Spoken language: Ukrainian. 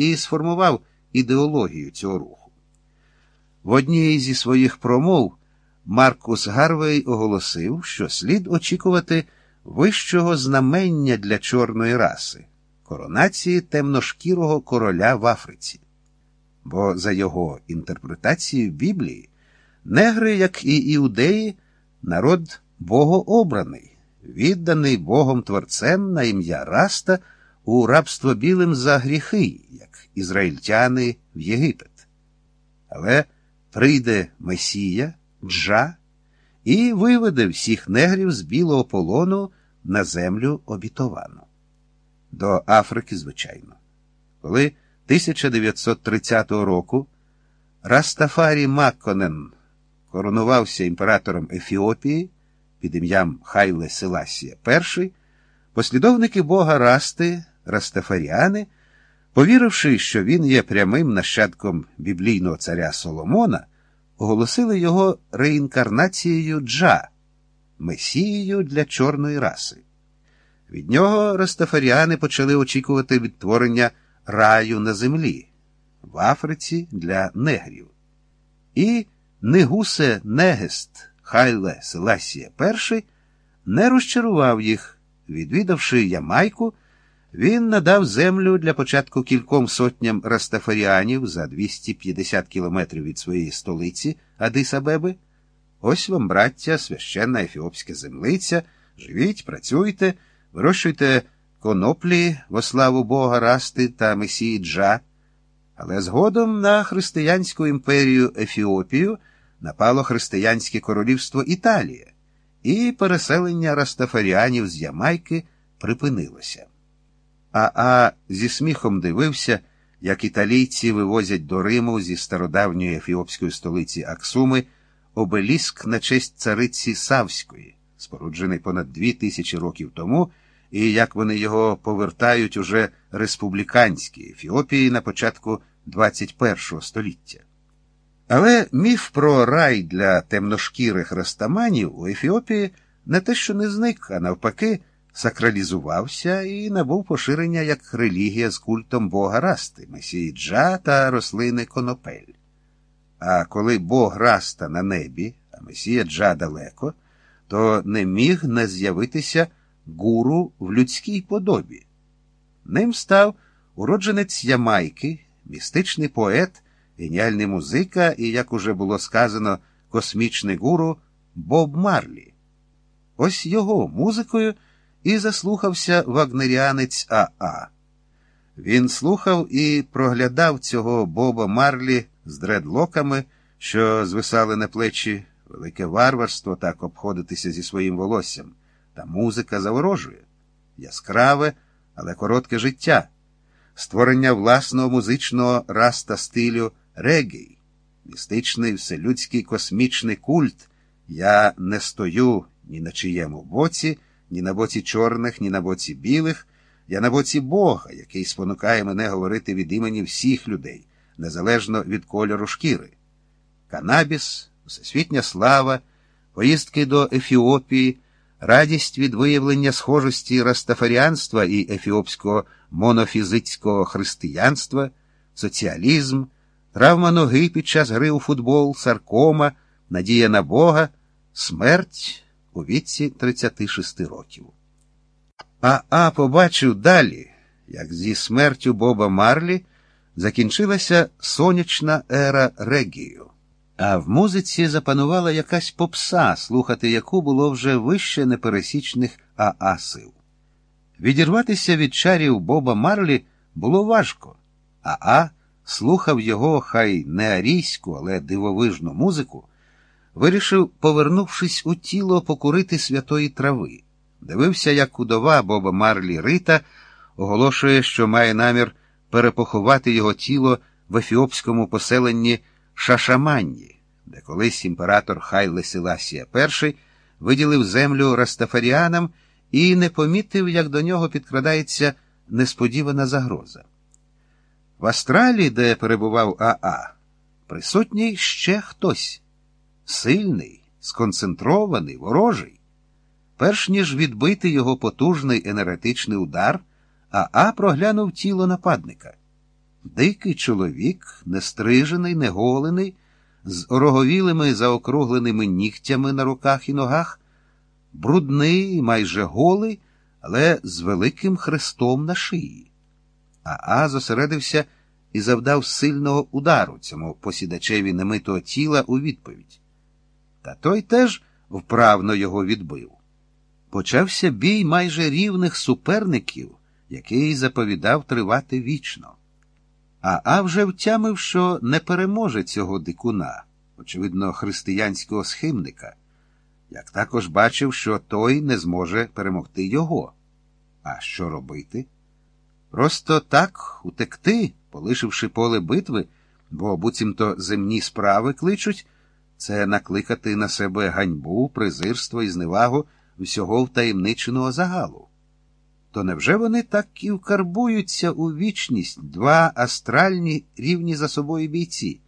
і сформував ідеологію цього руху. В одній зі своїх промов Маркус Гарвей оголосив, що слід очікувати вищого знамення для чорної раси коронації темношкірого короля в Африці. Бо, за його інтерпретацією Біблії, негри, як і іудеї, народ богообраний, відданий Богом Творцем на ім'я Раста у рабство білим за гріхи, як ізраїльтяни в Єгипет. Але прийде Месія, Джа, і виведе всіх негрів з білого полону на землю обітовану. До Африки, звичайно. Коли 1930 року Растафарі Макконен коронувався імператором Ефіопії під ім'ям Хайле Селасія І, послідовники Бога Расти, Растафаріани, повіривши, що він є прямим нащадком біблійного царя Соломона, оголосили його реінкарнацією Джа, месією для чорної раси. Від нього Растафаріани почали очікувати відтворення раю на землі в Африці для негрів. І Негусе Негест Хайле Селасія І не розчарував їх, відвідавши Ямайку. Він надав землю для початку кільком сотням растафаріанів за 250 кілометрів від своєї столиці Адис-Абеби. Ось вам, браття, священна ефіопська землиця. Живіть, працюйте, вирощуйте коноплі во славу Бога Расти та Месії Джа. Але згодом на християнську імперію Ефіопію напало християнське королівство Італія, і переселення растафаріанів з Ямайки припинилося. А А зі сміхом дивився, як італійці вивозять до Риму зі стародавньої ефіопської столиці Аксуми обеліск на честь цариці Савської, споруджений понад дві тисячі років тому, і як вони його повертають уже республіканській Ефіопії на початку 21 століття. Але міф про рай для темношкірих растаманів у Ефіопії не те, що не зник, а навпаки сакралізувався і набув поширення як релігія з культом бога Расти, месії Джа та рослини Конопель. А коли бог Раста на небі, а месія Джа далеко, то не міг не з'явитися гуру в людській подобі. Ним став уродженець Ямайки, містичний поет, геніальний музика і, як уже було сказано, космічний гуру Боб Марлі. Ось його музикою і заслухався вагнеріанець Аа. Він слухав і проглядав цього Боба Марлі з дредлоками, що звисали на плечі, велике варварство так обходитися зі своїм волоссям, та музика заворожує, яскраве, але коротке життя, створення власного музичного раста стилю регій, містичний вселюдський космічний культ. Я не стою ні на чиєму боці ні на боці чорних, ні на боці білих. Я на боці Бога, який спонукає мене говорити від імені всіх людей, незалежно від кольору шкіри. Канабіс, всесвітня слава, поїздки до Ефіопії, радість від виявлення схожості растафаріанства і ефіопського монофізицького християнства, соціалізм, травма ноги під час гри у футбол, саркома, надія на Бога, смерть у віці 36 років. А А побачив далі, як зі смертю Боба Марлі закінчилася сонячна ера регію, а в музиці запанувала якась попса, слухати яку було вже вище непересічних Аа сил. Відірватися від чарів Боба Марлі було важко, а А слухав його хай не арійську, але дивовижну музику вирішив, повернувшись у тіло, покурити святої трави. Дивився, як удова Боба Марлі Рита оголошує, що має намір перепоховати його тіло в ефіопському поселенні Шашаманні, де колись імператор Хайле Селасія І виділив землю Растафаріанам і не помітив, як до нього підкрадається несподівана загроза. В Австралії, де перебував Аа, присутній ще хтось сильний, сконцентрований, ворожий. Перш ніж відбити його потужний енергетичний удар, Аа проглянув тіло нападника. Дикий чоловік, нестрижений, неголений, з ороговілими заокругленими нігтями на руках і ногах, брудний, майже голий, але з великим хрестом на шиї. Аа зосередився і завдав сильного удару цьому посідачеві немитого тіла у відповідь. Та той теж вправно його відбив. Почався бій майже рівних суперників, який заповідав тривати вічно. А А вже втямив, що не переможе цього дикуна, очевидно, християнського схимника, як також бачив, що той не зможе перемогти його. А що робити? Просто так утекти, полишивши поле битви, бо буцімто земні справи кличуть, це накликати на себе ганьбу, презирство і зневагу всього втаємниченого загалу. То невже вони так і вкарбуються у вічність два астральні рівні за собою бійці?